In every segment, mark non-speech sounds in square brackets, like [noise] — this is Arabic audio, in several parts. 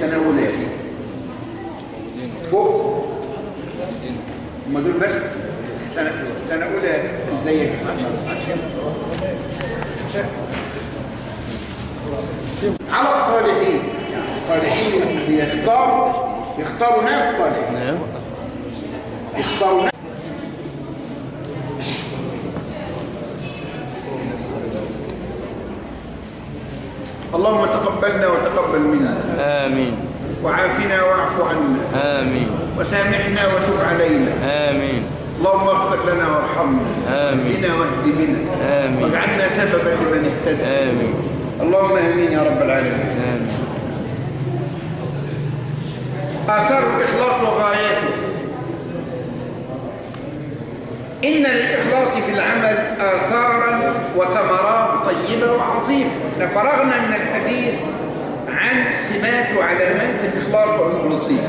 سنة أولى. يا أخي فوق. هم دول بس؟ سنة سنة أولى ازيك على الصالحين. يعني الصالحين بيختاروا يختاروا ناس صالحين. نعم. يختاروا ناس اللهم تقبلنا وتقبل منا. آمين. وعافنا واعف عنا. آمين. وسامحنا وتب علينا. آمين. اللهم اغفر لنا وارحمنا. آمين. اهدنا واهد بنا. آمين. واجعلنا سببا لمن اهتدى. آمين. اللهم آمين يا رب العالمين. آمين. آثار الإخلاص وغاياته إن للإخلاص في العمل آثارا وثمرات طيبة وعظيمة فرغنا من الحديث سمات وعلامات الإخلاص والمخلصين.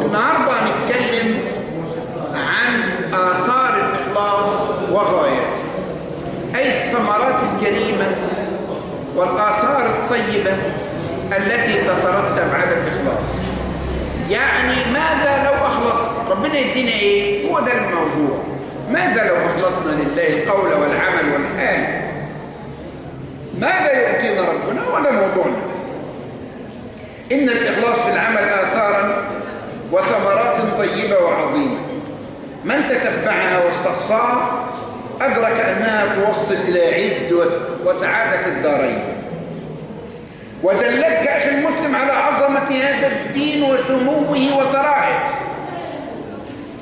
النهاردة هنتكلم عن آثار الإخلاص وغاياته أي الثمرات الكريمة والآثار الطيبة التي تترتب على الإخلاص. يعني ماذا لو أخلص ربنا يدينا إيه؟ هو ده الموضوع. ماذا لو أخلصنا لله القول والعمل والحال؟ ماذا يعطينا ربنا؟ هو ده موضوعنا. إن الإخلاص في العمل آثارا وثمرات طيبة وعظيمة. من تتبعها واستقصاها أدرك أنها توصل إلى عز وسعادة الدارين. ودلتك أخي المسلم على عظمة هذا الدين وسموه وثرائه.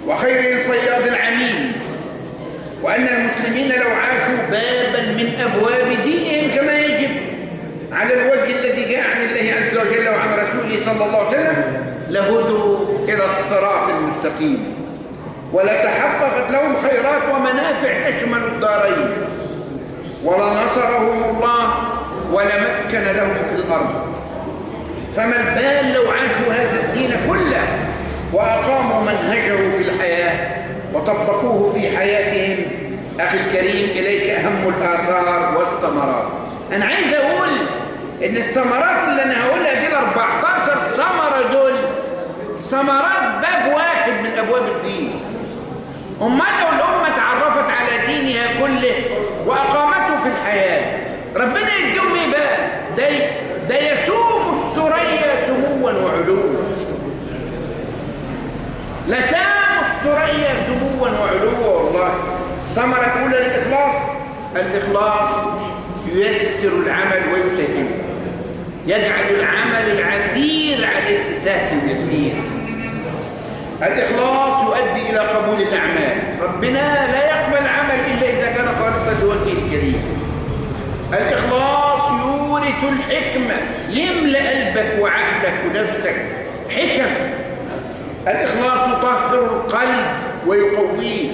وخير الفياض العميم. وأن المسلمين لو عاشوا بابا من أبواب دينهم كما يجب. على الوجه الذي جاء عن الله عز وجل وعن رسوله صلى الله عليه وسلم لهدوا إلى الصراط المستقيم. ولتحققت لهم خيرات ومنافع أشمل الدارين. ولنصرهم الله ولمكن لهم في الأرض. فما البال لو عاشوا هذا الدين كله وأقاموا منهجه في الحياة وطبقوه في حياتهم؟ أخي الكريم إليك أهم الآثار والثمرات أنا عايز أقول إن الثمرات اللي أنا هقولها دي ال 14 ثمرة دول ثمرات باب واحد من أبواب الدين. أمال لو الأمة تعرفت على دينها كله وأقامته في الحياة ربنا يديهم إيه بقى؟ ده, ده يسوم الثريا سموا وعلوا لسام الثريا سموا وعلوا والله. الثمرة الأولى للإخلاص الإخلاص ييسر العمل ويسهله يجعل العمل العسير على السهل اليسير الإخلاص يؤدي إلى قبول الأعمال. ربنا لا يقبل عمل إلا إذا كان خالصا لوجهه الكريم. الإخلاص يورث الحكمة. يملأ قلبك وعقلك ونفسك. حكم. الإخلاص يطهر القلب ويقويه.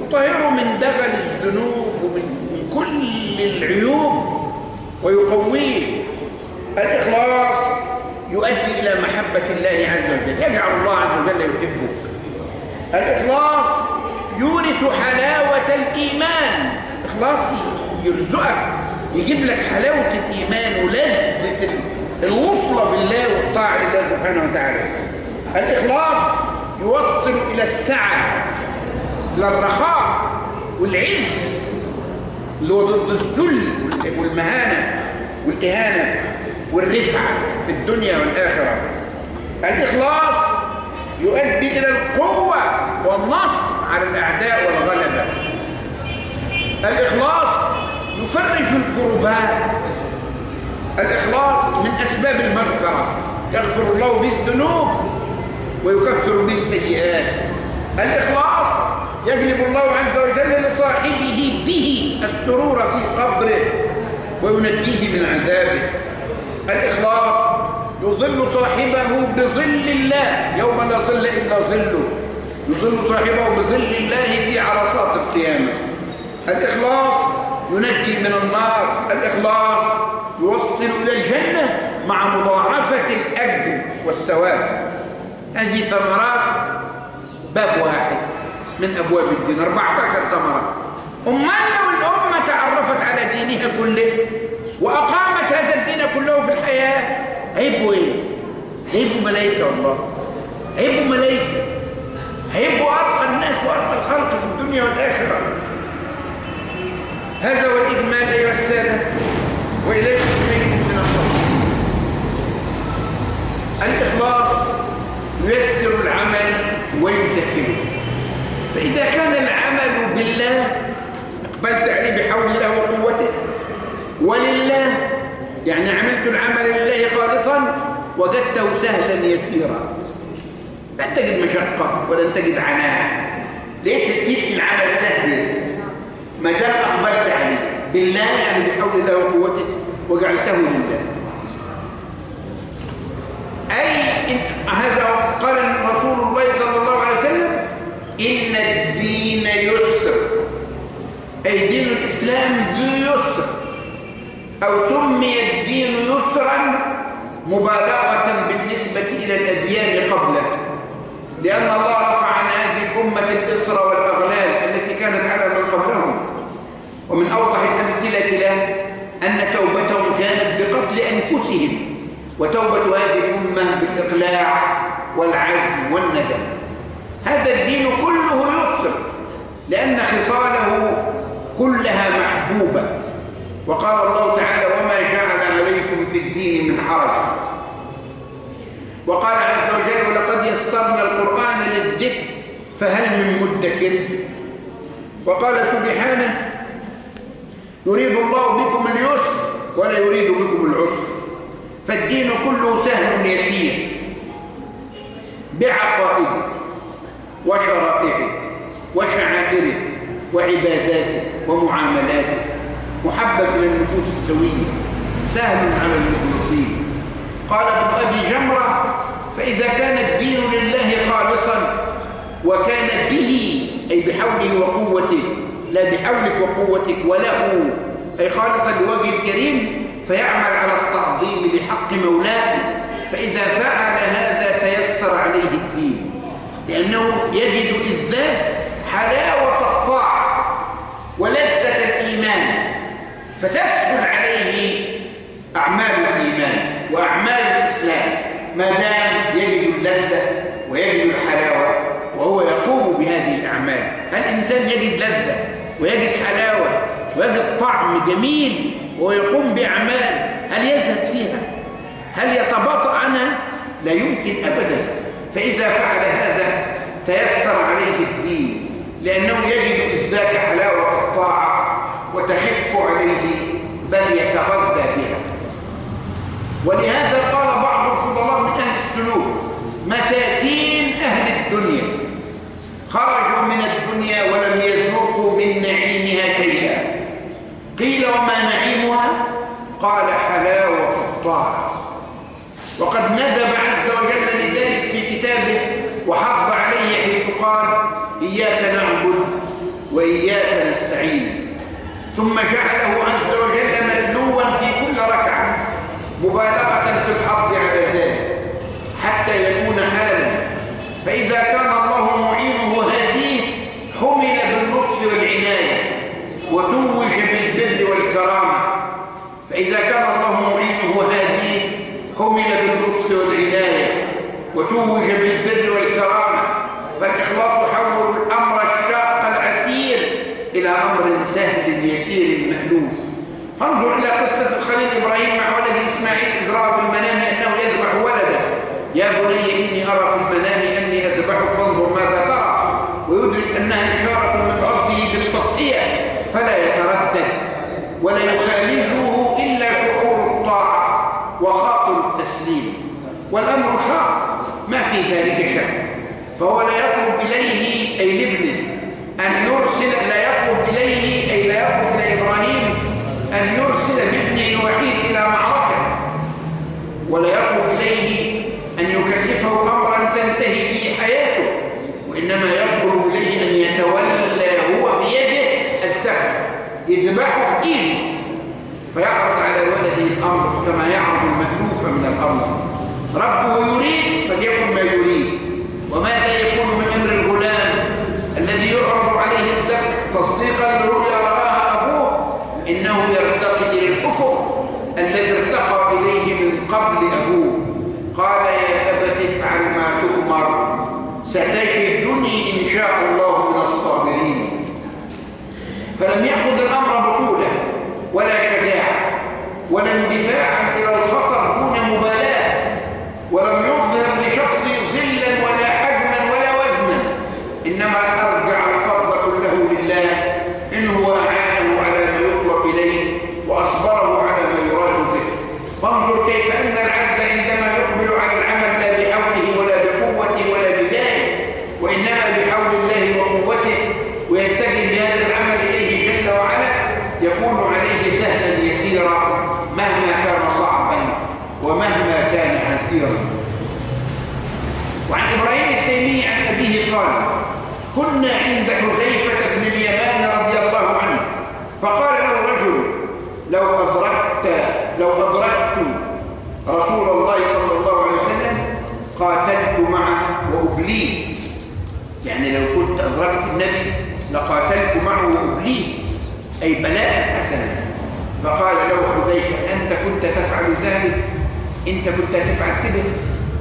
يطهره من دغل الذنوب ومن من كل العيوب ويقويه. الإخلاص يؤدي إلى محبة الله عز وجل. يجعل الله عز وجل يحبك. الإخلاص يورث حلاوة الإيمان. إخلاص يرزقك يجيب لك حلاوة الإيمان ولذة الوصلة بالله والطاعة لله سبحانه وتعالى. الإخلاص يوصل إلى السعة إلى الرخاء والعز اللي هو ضد الذل والمهانة والإهانة. والرفعة في الدنيا والآخرة. الإخلاص يؤدي إلى القوة والنصر على الأعداء والغلبة. الإخلاص يفرج الكربات الإخلاص من أسباب المغفرة. يغفر الله به الذنوب ويكفر به السيئات. الإخلاص يجلب الله عز وجل لصاحبه به السرور في قبره وينجيه من عذابه. الإخلاص يظل صاحبه بظل الله. يوم لا ظل إلا ظله. يظل صاحبه بظل الله في عرصات القيامة. الإخلاص ينجي من النار. الإخلاص يوصل إلى الجنة مع مضاعفة الأجر والثواب. هذه ثمرات باب واحد من أبواب الدين. 14 ثمرة. أمال لو الأمة تعرفت على دينها كله. وأقامت هذا الدين كله في الحياة. هيبقوا إيه؟ هيبقوا ملائكة والله. هيبقوا ملائكة هيبقوا أرقى الناس وأرقى الخلق في الدنيا والآخرة. هذا هو الإجمال أيها السادة. وإليكم شيء من الله الإخلاص ييسر العمل ويسهله فإذا كان العمل بالله اقبلت عليه بحول الله وقوته. ولله يعني عملت العمل لله خالصا وجدته سهلا يسيرا. لن تجد مشقة ولن تجد عناء. ليه تجد العمل سهل؟ ما دام أقبلت عليه. بالله يعني بحول الله وقوته وجعلته لله. أي هذا قال رسول الله صلى الله عليه وسلم إن الدين يسر. أي دين الإسلام ذو يسر. أو سمي الدين يسرا مبالغة بالنسبة إلى الأديان قبله. لأن الله رفع عن هذه الأمة الإسر والأغلال التي كانت على من قبلهم. ومن أوضح الأمثلة له أن توبتهم كانت بقتل أنفسهم. وتوبة هذه الأمة بالإقلاع والعزم والندم. هذا الدين كله يسر لأن خصاله كلها محبوبة. وقال الله تعالى وما جعل عليكم في الدين من حرج. وقال عز وجل ولقد يسطرنا القرآن للذكر فهل من مدكر؟ وقال سبحانه يريد الله بكم اليسر ولا يريد بكم العسر. فالدين كله سهل يسير بعقائده وشرائعه وشعائره وعباداته ومعاملاته محبب إلى النفوس السوية سهل على المخلصين. قال ابن أبي جمرة فإذا كان الدين لله خالصا وكان به أي بحوله وقوته لا بحولك وقوتك وله أي خالصا لوجه الكريم فيعمل على التعظيم لحق مولاه. فإذا فعل هذا تيسر عليه الدين. لأنه يجد إذ حلاوة الطاعة ولذة فتسهل عليه أعمال الإيمان وأعمال الإسلام. ما دام يجد اللذة ويجد الحلاوة وهو يقوم بهذه الأعمال. الإنسان يجد لذة ويجد حلاوة ويجد طعم جميل وهو يقوم بأعمال. هل يزهد فيها؟ هل يتباطأ عنها؟ لا يمكن أبدا. فإذا فعل هذا تيسر عليه الدين لأنه يجد إزاك حلاوة الطاعة وتخف عليه بل يتغذى بها. ولهذا قال بعض الفضلاء من أهل السلوك مساكين أهل الدنيا. خرجوا من الدنيا ولم يذوقوا من نعيمها شيئا. قيل وما نعيمها؟ قال حلاوة الطاعة. وقد ندب عز وجل لذلك في كتابه وحض عليه حيث قال إياك نعبد وإياك نستعين ثم جعله عز وجل متلوا في كل ركعة. مبالغة في الحض على ذلك حتى يكون حالا. فإذا كان الله معينه هديه حمل باللطف والعناية وتوج بالبر والكرامة. فإذا كان الله معينه هاديه حمل باللطف والعناية وتوج بالبر والكرامة. فالإخلاص يحول الأمر الشاق العسير إلى أمر سهل يسير مألوف فانظر إلى قصة الخليل إبراهيم مع ولد إسماعيل إذ رأى في المنام أنه يذبح ولده. يا بني إني أرى في المنام أني أذبحك فانظر ماذا ترى. ويدرك أنها إشارة من ربه بالتضحية فلا يتردد ولا يخالجه إلا شعور الطاعة وخاطر التسليم. والأمر شاق ما في ذلك شك. فهو لا يطلب إليه أي لابنه. أن يرسل لا يطلب إليه أي لا يطلب إلى إبراهيم أن يرسل بابنه الوحيد إلى معركة ولا يطلب إليه أن يكلفه أمرا تنتهي به حياته وإنما يطلب إليه أن يتولى هو بيده السبب يذبحه بإيده. فيعرض على ولده الأمر كما يعرض المألوف من الأمر. ربه يريد فليكن ما يريد. وماذا يكون من أمر الغلام الذي يعرض عليه الذبح تصديقا لرؤيا رآها أبوه إنه يرتقي إلى الأفق الذي ارتقى إليه من قبل أبوه قال يا أبت افعل ما تؤمر ستجدني إن شاء الله من الصابرين. فلم يأخذ الأمر بطولة ولا شجاعة ولا اندفاعا إلى الخطر دون مبالاة ولم يظهر لشخص ظلا ولا حجما ولا وزنا إنما أرجع الفضل كله لله إن هو أعانه على ما يطلب إليه وأصبره على ما يراد به فانظر كيف أن العبد عندما يقبل على العمل لا بحوله ولا بقوته ولا بجاهه وإنما بحول الله وقوته ويتجه بهذا العمل إليه جل وعلا يكون عليه سهلا يسيرا مهما كان صعبا ومهما كان عسيرا وعن إبراهيم التيمي عن أبيه قال عند حذيفة بن اليمان رضي الله عنه. فقال له رجل لو أدركت لو أدركت رسول الله صلى الله عليه وسلم قاتلت معه وأبليت. يعني لو كنت أدركت النبي لقاتلت معه وأبليت. أي بلاء حسنا. فقال له حذيفة أنت كنت تفعل ذلك؟ أنت كنت تفعل كده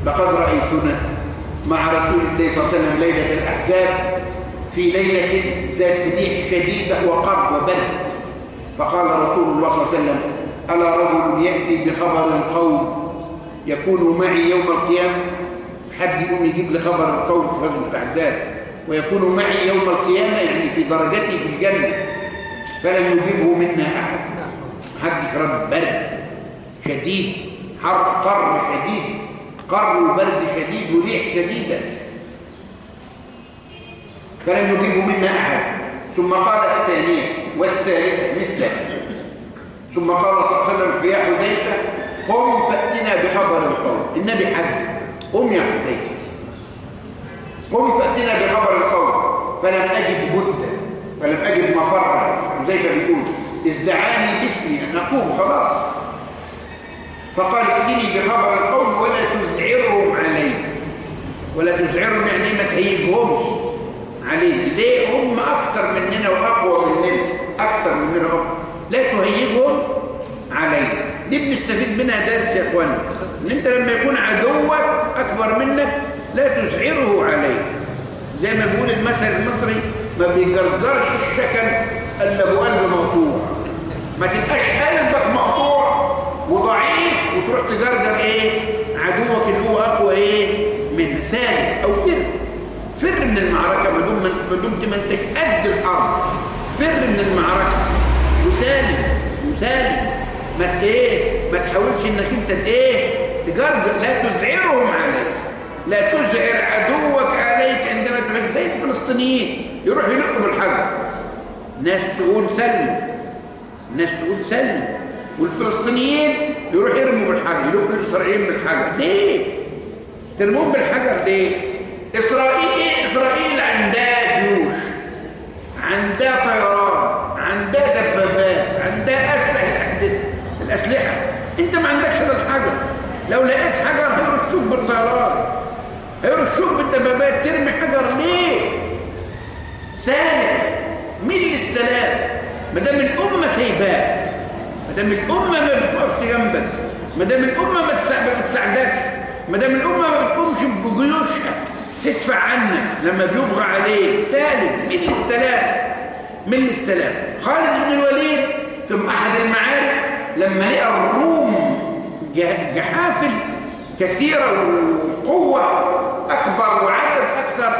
لقد رأيتنا مع رسول الله صلى الله عليه وسلم ليلة الأحزاب في ليلة ذات ريح شديدة وقرب وبرد فقال رسول الله صلى الله عليه وسلم ألا رجل يأتي بخبر القوم يكون معي يوم القيامة؟ حد يقوم يجيب لي خبر القوم في غزوة الأحزاب ويكون معي يوم القيامة يعني في درجتي في الجنة فلم يجيبه منا أحد. حد رب برد شديد حر قر شديد قر وبرد شديد وريح شديدة. فلم يجيبه منا أحد ثم قال الثانية والثالثة مثله. ثم قال صلى الله عليه وسلم يا حذيفة قم فأتنا بخبر القوم. النبي حد. قم يا حذيفة قم فأتنا بخبر القوم. فلم أجد بدا فلم أجد مفرا حذيفة بيقول إذ دعاني باسمي أن أقوم خلاص. فقال ائتني بخبر القوم ولا تذعرهم علي. ولا تذعرهم يعني ما تهيجهمش. علينا. ليه هم أكتر مننا وأقوى مننا؟ أكتر مننا وأقوى. لا تهيجهم علينا. دي بنستفيد منها درس يا اخوانا إن أنت لما يكون عدوك أكبر منك لا تزعره عليه زي ما بيقول المثل المصري ما بيجرجرش الشكل إلا ابو قلب مقطوع. ما تبقاش قلبك مقطوع وضعيف وتروح تجرجر إيه؟ عدوك اللي هو أقوى إيه؟ من سالم أو فر فر من المعركة ما دمت ما انتش قد الحرب. فر من المعركة. وسالم وسالم. ما إيه؟ ما تحاولش انك انت إيه؟ تجرجر. لا تزعرهم عليك. لا تزعر عدوك عليك عندما تحب. زي الفلسطينيين. يروح يلقوا بالحجر ناس تقول سلم ناس تقول سلم والفلسطينيين يروح يرموا بالحجر. يلقوا الاسرائيليين بالحجر. ليه؟ ترمون بالحجر ليه؟ إسرائيل إيه إسرائيل عندها جيوش عندها طيران عندها دبابات عندها أسلحة احدث الأسلحة. أنت ما عندكش إلا حجر لو لقيت حجر هيرشوك بالطيران هيرشوك بالدبابات ترمي حجر ليه؟ سالم مين اللي استلام ما دام الأمة سايباك ما دام الأمة ما بتوقفش جنبك ما دام الأمة ما بتساعدكش ما دام الأمة ما بتقومش بجيوشها. تدفع عنك لما بيبغى عليك سالم. مين اللي استلام مين اللي استلام خالد بن الوليد في أحد المعارك لما لقى الروم جحافل كثيرة وقوة أكبر وعدد أكثر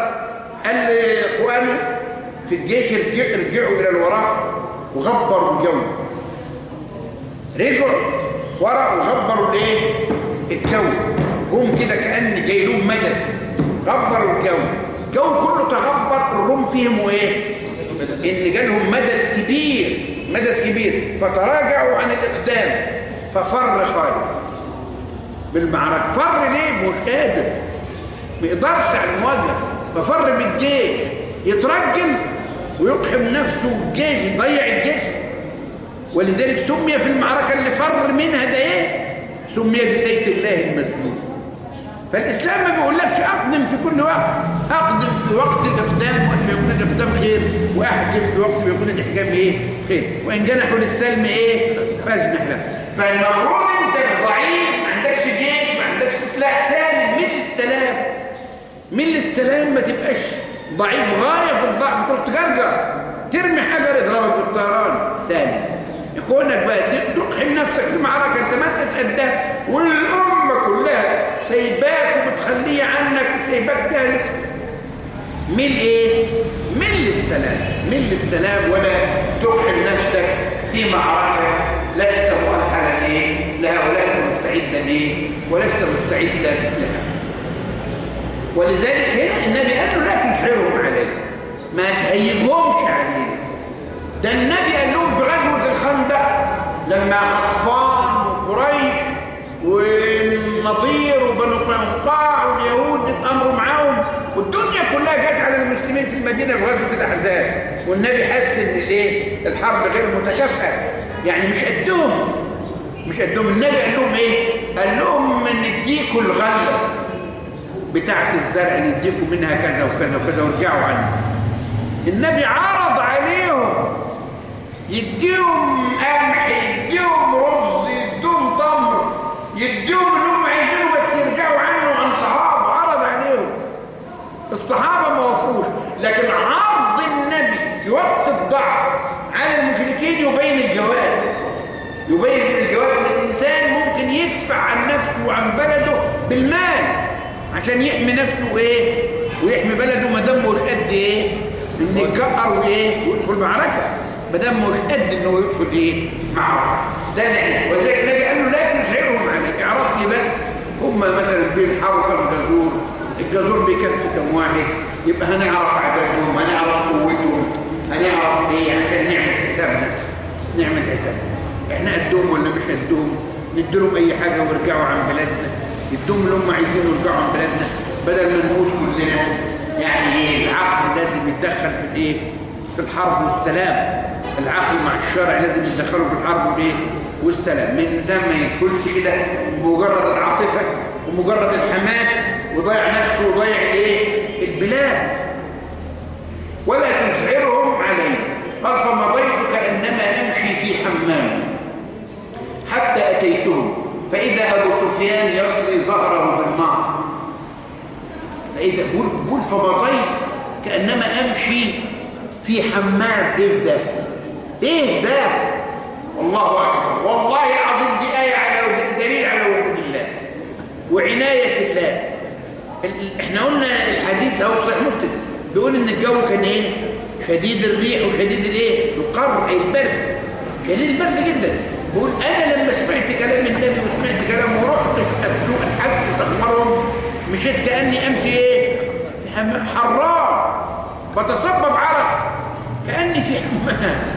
قال لإخوانه في الجيش رجعوا إلى الوراء وغبروا الجو. رجعوا وراء وغبروا الإيه؟ الجو. هم كده كأن جاي لهم مدد غبروا الجو. الجو كله تغبر الروم فيهم وايه إن جالهم مدد كبير مدد كبير. فتراجعوا عن الإقدام. ففر خالد. بالمعركة. فر ليه؟ مش قادر. ما يقدرش على المواجهة. ففر بالجيش. يترجل ويقحم نفسه الجيش يضيع الجيش. ولذلك سمي في المعركة اللي فر منها ده إيه؟ سمي بسيف الله المسلول فالإسلام ما بيقولكش أقدم في كل وقت. أقدم في وقت الإقدام وقت ما يكون الإقدام خير وأحجم في وقت ما يكون الإحجام إيه؟ خير. وإن جنحوا للسلم إيه؟ فاجنح له فالمفروض أنت ضعيف ما عندكش جيش ما عندكش سلاح ثاني. من الاستلام؟ من الاستلام ما تبقاش ضعيف غاية في الضعف. تروح تجرجر ترمي حجر يضربك بالطيران. ثاني يكونك بقى تقحم نفسك في المعركة انت ما انت والأمة كلها سايباك وبتخليه عنك وسايباك تهلك من إيه؟ من الاستلام من الاستلام ولا تقحم نفسك في معركة لست مؤهلا إيه؟ لها ولست مستعدا إيه؟ ولست مستعدا لها ولذلك هنا النبي قال له لا تسعرهم عليك ما تهيجهمش علينا ده النبي قال لهم في غزوة الخندق لما أطفال وقريش والنضير وبنو قينقاع واليهود اتأمروا معاهم والدنيا كلها جت على المسلمين في المدينة في غزوة الأحزاب. والنبي حس إن الإيه؟ الحرب غير متكافئة. يعني مش قدهم. مش قدهم. النبي قال لهم إيه؟ قال لهم نديكوا الغلة بتاعة الزرع نديكوا منها كذا وكذا وكذا وارجعوا عنها النبي عرض عليهم يديهم قمح يديهم رز يديهم تمر يديهم اللي هم عايزينه بس يرجعوا عنه عن صحابه عرض عليهم. الصحابة ما وافقوش لكن عرض النبي في وقت الضعف على المشركين يبين الجواز. يبين الجواز إن الإنسان ممكن يدفع عن نفسه وعن بلده بالمال عشان يحمي نفسه إيه؟ ويحمي بلده ما مش قد إيه؟ ان يتجقر وإيه؟ ويدخل معركة. ما دام مش قد إنه يدخل إيه؟ معركة. ده اللي ولذلك النبي قال له لا تزعرهم عليك. اعرف لي بس هم مثلا بينحروا كم جزور. الجزور بيكفي كم واحد. يبقى هنعرف عددهم هنعرف قوتهم هنعرف إيه؟ عشان نعمل حسابنا. نعمل حسابنا. إحنا قدهم ولا مش قدهم؟ نديلهم أي حاجة ويرجعوا عن بلدنا يدوم اللي هم عايزين يرجعوا عن بلدنا بدل ما نموت كلنا. يعني إيه؟ العقل لازم يتدخل في الإيه؟ في الحرب والسلام. العقل مع الشرع لازم يتدخلوا في الحرب والايه والسلام من الانسان ما يدخلش كده بمجرد العاطفة ومجرد الحماس وضيع نفسه وضيع الايه البلاد. ولا تزعرهم عليه قال فمضيت كانما امشي في حمام. حتى أتيتهم. فإذا أبو سفيان يصلي ظهره بالنار. فإذا بقول فمضيت كانما امشي في حمام إيه ده إيه ده؟ والله أكبر. والله العظيم دي آية على دليل على وجود الله وعناية الله. إحنا قلنا الحديث أهو صحيح مسلم. بيقول إن الجو كان إيه؟ شديد الريح وشديد الإيه؟ القر البرد. شديد البرد جدا. بيقول أنا لما سمعت كلام النبي وسمعت كلامه ورحت ابلو اتحدث استخبرهم مشيت كأني أمشي إيه؟ حرار بتصبب عرق. كأني في حمام.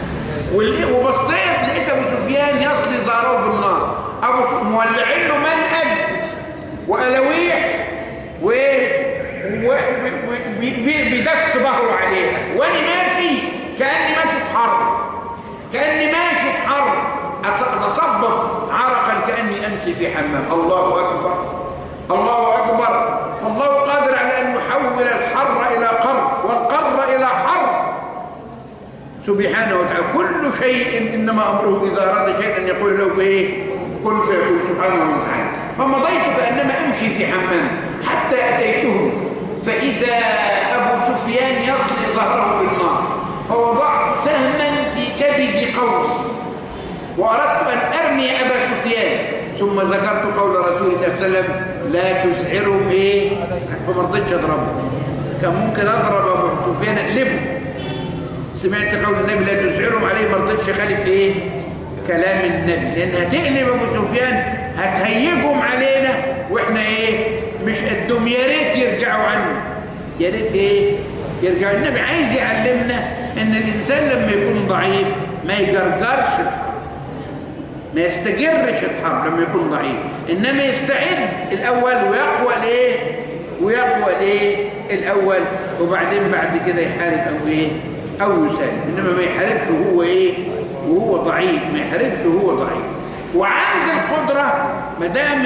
وبصيت لقيت أبو سفيان يصلي ظهره بالنار. أبو مولعين له منقد والويح و بيدك ظهره عليها. وأنا ماشي كأني ماشي في حرب. كأني ماشي في حرب. اتصبب عرقا كأني أمشي في حمام. الله أكبر. الله أكبر. الله قادر على أن يحول الحر إلى قر والقر إلى حر سبحانه وتعالى كل شيء إنما أمره إذا أراد شيئا يقول له إيه كن فيكون سبحانه وتعالى. فمضيت كأنما أمشي في حمام حتى أتيتهم. فإذا أبو سفيان يصلي ظهره بالنار فوضعت سهما في كبد قوس وأردت أن أرمي أبا سفيان. ثم ذكرت قول رسول الله صلى الله عليه وسلم لا تزعرهم إيه فما رضيتش اضربه كان ممكن أضرب أبو سفيان أقلبه. سمعت قول النبي لا تزعرهم عليه ما رضيتش خالف إيه؟ كلام النبي. لأن هتقلب أبو سفيان هتهيجهم علينا وإحنا إيه؟ مش قدهم. يا ريت يرجعوا عنا. يا ريت إيه؟ يرجع النبي عايز يعلمنا إن الإنسان لما يكون ضعيف ما يجرجرش الحرب ما يستجرش الحرب لما يكون ضعيف. إنما يستعد الأول ويقوى ليه؟ ويقوى ليه؟ الأول وبعدين بعد كده يحارب أو إيه أو يسالم إنما ما يحاربش وهو إيه؟ وهو ضعيف ما يحاربش وهو ضعيف. وعند القدرة ما دام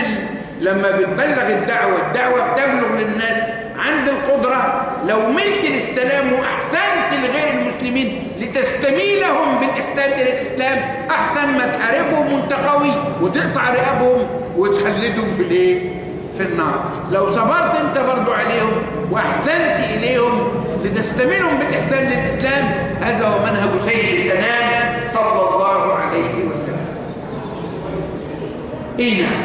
لما بتبلغ الدعوة الدعوة بتبلغ للناس عند القدرة لو ملت الاستلام وأحسنت لغير المسلمين لتستميلهم بالإحسان إلى الإسلام أحسن ما تحاربهم وانت قوي وتقطع رقابهم وتخلدهم في الإيه؟ في النار. لو صبرت أنت برضو عليهم وأحسنت إليهم لتستميلهم بالإحسان للإسلام. هذا هو منهج سيد الأنام صلى الله عليه وسلم. نعم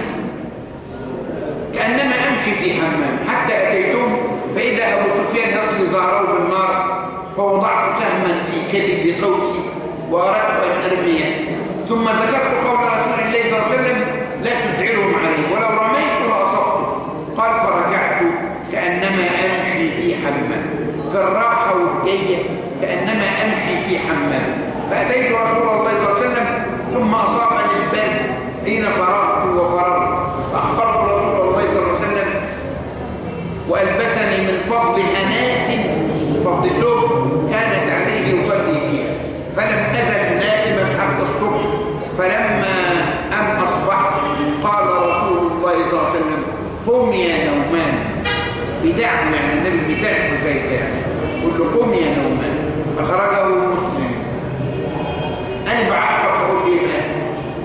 كأنما أمشي في حمام. حتى أتيتم فإذا أبو سفيان يصلي ظهره بالنار فوضعت سهما في كبد قوسي وأردت أن أرميه ثم ذكرت قول رسول الله صلى الله عليه وسلم لا تزعلهم عليه ولو رميت لأصبته قال فرجعت كأنما أمشي في حمام في الراحة والجية كأنما أمشي في حمام. فأتيت رسول الله صلى الله عليه وسلم ثم أصابني البرد حين فرغت وفرغت. فأخبرت رسول الله صلى الله عليه وسلم وألبسني من فضل هنات فضل ثوب كانت عليه يصلي فيها. فلم أزل نائما حتى الصبح. فلما أم أصبحت قال رسول الله صلى الله عليه وسلم قم يا نومان. بدعم يعني النبي بدعم زي يعني قم يا نومان أخرجه مسلم. أنا بعقب بقول إيه بقى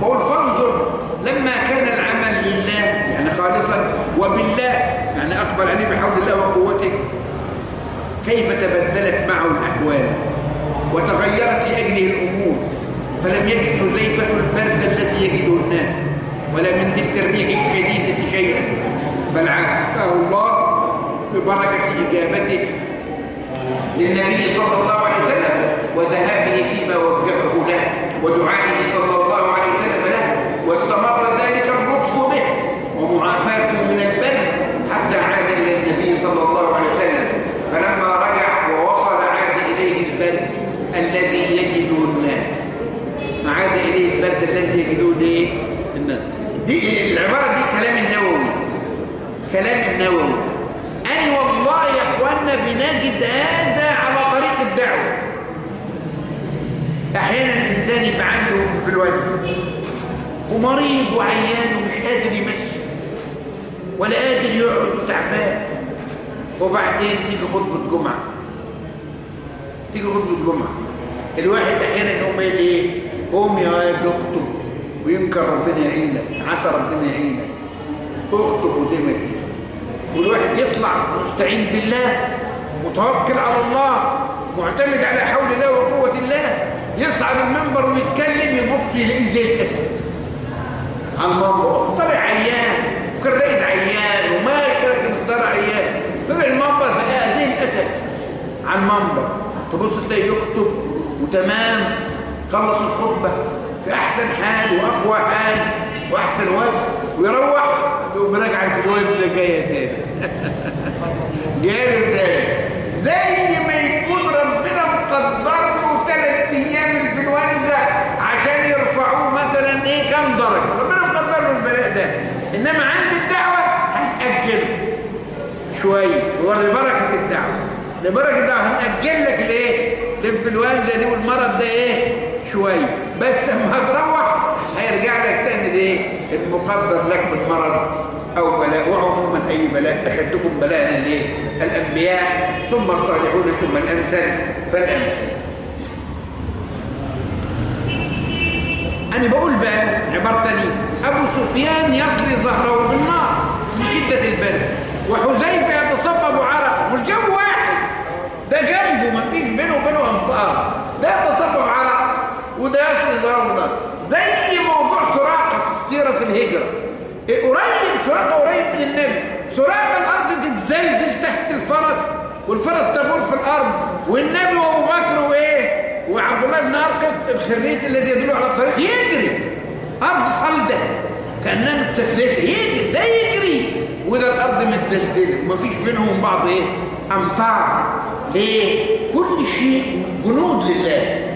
بقول فانظر لما كان العمل لله يعني خالصا وبالله يعني أقبل عليه بحول الله وقوته. كيف تبدلت معه الأحوال وتغيرت لأجله الأمور؟ فلم يجد حذيفة البرد الذي يجده الناس ولا من تلك الريح الشديدة شيئا. بل عافاه الله ببركة إجابته للنبي صلى الله عليه وسلم وذهابه فيما وجهه له ودعائه صلى الله عليه وسلم له واستمر ذلك اللطف به ومعافاته من البرد حتى عاد إلى النبي صلى الله عليه وسلم. فلما رجع ووصل عاد إليه البرد الذي يجده الناس. عاد إليه البرد الذي يجده؟ الناس دي العبارة دي كلام النووي. كلام النووي. أنا والله يا أخوانا بنجد هذا على طريق الدعوة. أحيانا الإنسان يبقى عنده في الوجه ومريض وعيان ومش قادر يمشي ولا قادر يقعد وتعبان. وبعدين تيجي خطبة جمعة. تيجي خطبة جمعة. الواحد أحيانا يقوم قايل إيه؟ قوم يا واد اخطب. ويمكن ربنا يعينك عسى ربنا يعينك. اخطب وزي ما تيجي. والواحد يطلع مستعين بالله متوكل على الله معتمد على حول الله وقوة الله يصعد المنبر ويتكلم يبص يلاقيه زي الأسد. على المنبر طلع عيان وكان راقد عيان وما لكن صدر عيان طلع المنبر بقى زي الأسد. على المنبر تبص تلاقيه يخطب وتمام خلص الخطبة في أحسن حال وأقوى حال وأحسن وجه. ويروح تقوم راجع الانفلونزا جاية تاني جاية تاني زي ما يكون ربنا مقدر له ثلاث أيام انفلونزا عشان يرفعوه مثلا إيه كام درجة. ربنا مقدر له البلاء ده. إنما عند الدعوة هنأجله. شوية هو لبركه الدعوة. لبركة الدعوة هنأجل لك الإيه؟ الانفلونزا دي والمرض ده إيه؟ شوية بس لما هتروح هيرجع لك تاني الايه المقدر لك من مرض أو بلاء. وعموما أي بلاء اشدكم بلاء ليه؟ الأنبياء ثم الصالحون ثم الامثل فالامثل أنا بقول بقى عباره تانية أبو سفيان يصلي ظهره بالنار من شدة البرد. وحذيفة يتصبب عرق. والجو واحد. ده جنبه ما فيش بينه وبينه امطار ده يتصبب عرق وده يصلي ظهره بالنار زي موضوع سراقه في السيره في الهجره إيه قريب سراقه قريب من النبي سراقه الأرض تتزلزل تحت الفرس والفرس الأرض والنبي وابو بكر وإيه؟ وعبد الله بن ارقط الخريج الذي يدل على الطريق يجري. أرض صلدة كأنها متسفلته يجري ده يجري. وده الأرض متزلزله ومفيش بينهم بعض إيه؟ أمطار. ليه؟ كل شيء جنود لله.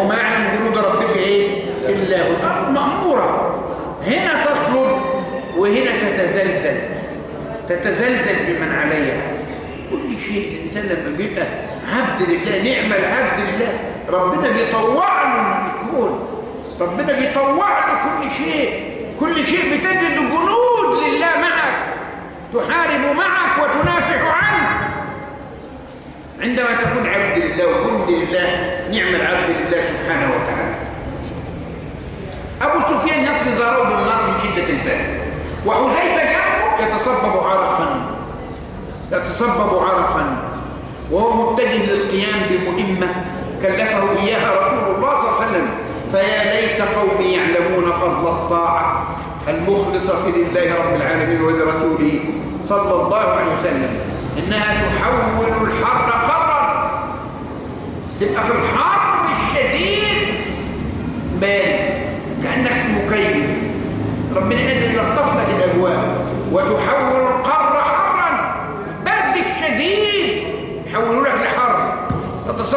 وما يعلم جنود ربك إيه؟ إلا هو. الأرض مأمورة. هنا تصلب وهنا تتزلزل. تتزلزل بمن عليها. كل شيء الإنسان لما بيبقى عبد لله نعم العبد لله. ربنا بيطوع له الكون ربنا بيطوع له كل شيء. كل شيء بتجد جنود لله معك. تحارب معك وتنافح عنك. عندما تكون عبد لله وجند لله نعم العبد لله سبحانه وتعالى. أبو سفيان يصلي زاره بالنار من شدة البال. وحذيفة جنبه يتصبب عرقا يتصبب عرقا وهو متجه للقيام بمهمة كلفه إياها رسول الله صلى الله عليه وسلم. فيا ليت قومي يعلمون فضل الطاعة المخلصة لله رب العالمين ولرسوله صلى الله عليه وسلم. إنها تحول الحر قرا تبقى في الحر الشديد بارد كأنك مكيف. ربنا قادر يلطف لك الأجواء وتحول القر حرا البرد الشديد يحوله لك لحر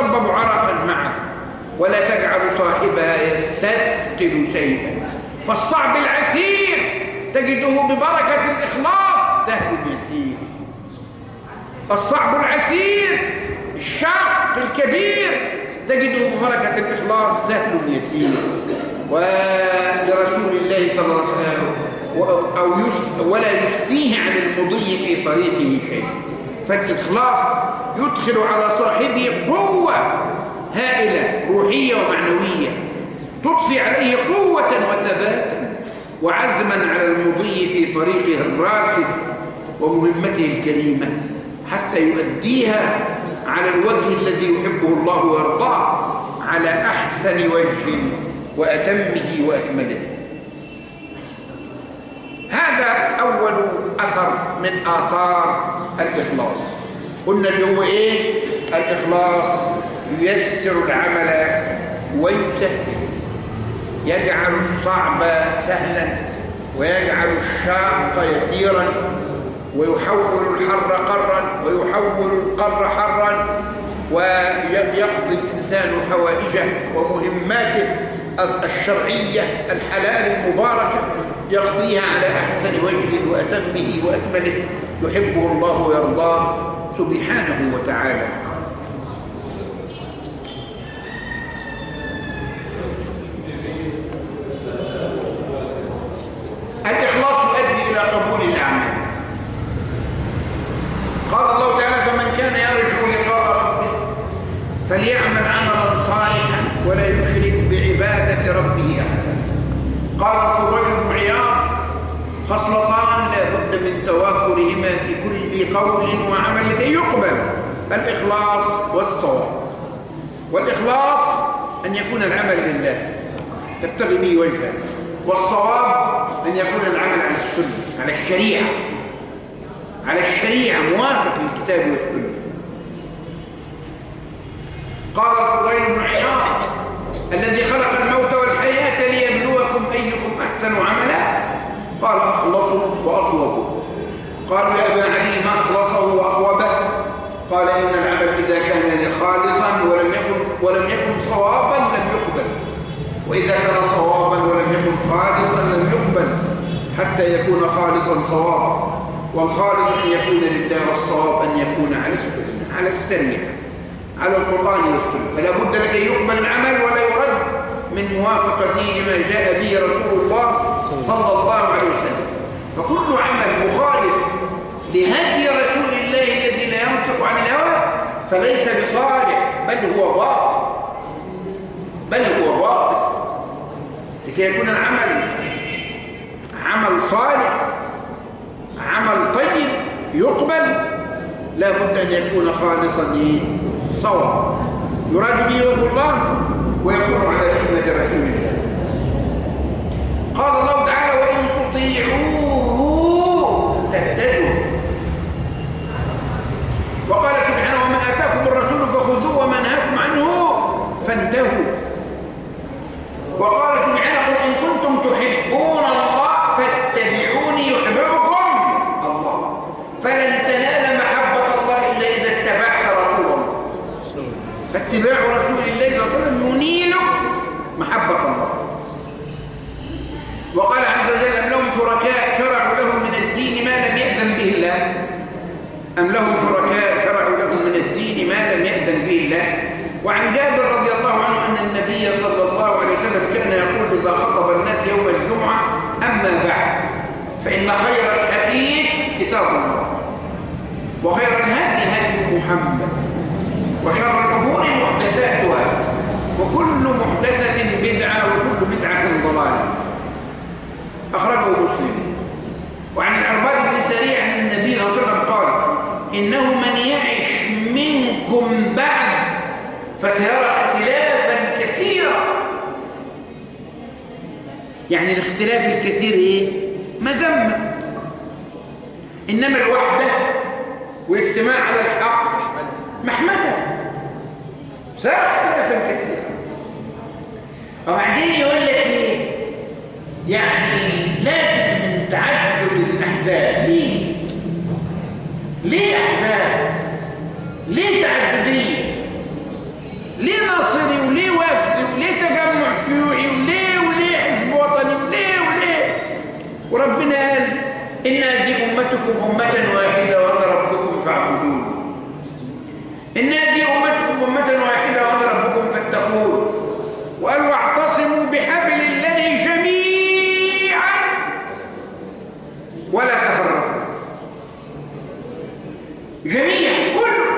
تتصبب عرقا معه ولا تجعل صاحبها يستثقل شيئا. فالصعب العسير تجده ببركة الإخلاص سهل يسير الصعب العسير الشاق الكبير تجده ببركة الإخلاص سهل يسير ولرسول الله صلى الله عليه وسلم ولا يسديه عن المضي في طريقه شيء فالإخلاص يدخل على صاحبه قوة هائلة روحية ومعنوية. تضفي عليه قوة وثباتا وعزما على المضي في طريقه الراشد ومهمته الكريمة حتى يؤديها على الوجه الذي يحبه الله ويرضاه على أحسن وجه وأتمه وأكمله. هذا أول أثر من آثار الإخلاص. قلنا اللي هو إيه؟ الإخلاص ييسر العمل ويسهل. يجعل الصعب سهلا ويجعل الشاق يسيرا ويحول الحر قرا ويحول القر حرا ويقضي الإنسان حوائجه ومهماته. الشرعية الحلال المباركة يقضيها على أحسن وجه وأتمه وأكمله يحبه الله ويرضاه سبحانه وتعالى. والصواب والإخلاص أن يكون العمل لله. تبتغي به وجهه والصواب أن يكون العمل على السنة على الشريعة. على الشريعة موافق للكتاب والسنة. قال الفضيل بن عياض الذي خلق الموت والحياة ليبلوكم أيكم أحسن عملا؟ قال أخلصوا وأصوبوا. قالوا يا أبا علي ما وأصوبه قال إن العمل إذا كان خالصا ولم يكن, ولم يكن صوابا لم يقبل. وإذا كان صوابا ولم يكن خالصا لم يقبل حتى يكون خالصا صوابا. والخالص أن يكون لله والصواب أن يكون على السنة على السريع على القرآن والسنة. فلا بد لك يقبل العمل ولا يرد. من موافقة ما جاء به رسول الله صلى الله عليه وسلم. فكل عمل مخالف لهدي رسول ينطق عن الهوى فليس بصالح بل هو باطل. بل هو باطل. لكي يكون العمل عمل صالح عمل طيب يقبل لا بد أن يكون خالصا صواب يراد به وجه الله ويكون على سنة رسول الله. قال الله تعالى وإن تطيعوه تهتدوا وقال سبحانه وما آتاكم فخذوه وما نهاكم عنه فانتهوا. وقال سبحانه قل إن كنتم تحبون الله فاتبعوني يحببكم الله. فلن تنال محبة الله إلا إذا اتبعت رسول الله. فاتباع رسول الله صلى الله عليه وسلم محبة الله. وقال عز وجل أم لهم شركاء شرعوا لهم من الدين ما لم يأذن به الله؟ أم لهم شركاء شرعوا لهم من الدين ما لم يأذن به الله. وعن جابر رضي الله عنه أن النبي صلى الله عليه وسلم كان يقول إذا خطب الناس يوم الجمعة أما بعد فإن خير الحديث كتاب الله وخير الهدي هدي محمد وشر الأمور محدثاتها وكل محدثة بدعة وكل بدعة ضلالة. أخرجه مسلم. وعن العرباد بن سريع عن النبي صلى الله عليه وسلم قال إنه من يعش منكم بعد فسيرى اختلافا كثيرا. يعني الاختلاف الكثير إيه؟ مذمة إنما الوحدة والاجتماع على الحق محمدة. سيرى اختلافا كثيرا. وبعدين يقول لك إيه؟ يعني لازم تعدد الأحزاب ليه ليه أحزاب ليه تعددية ليه ناصري وليه وفد وليه تجمع شيوعي وليه وليه حزب وطني وليه وليه وربنا قال إن هذه أمتكم أمة واحدة وأنا ربكم فاعبدون إن هذه أمتكم أمة واحدة وأنا ربكم فاتقون وقال واعتصموا بحبل الله جميعا ولا تفرقوا جميعا كله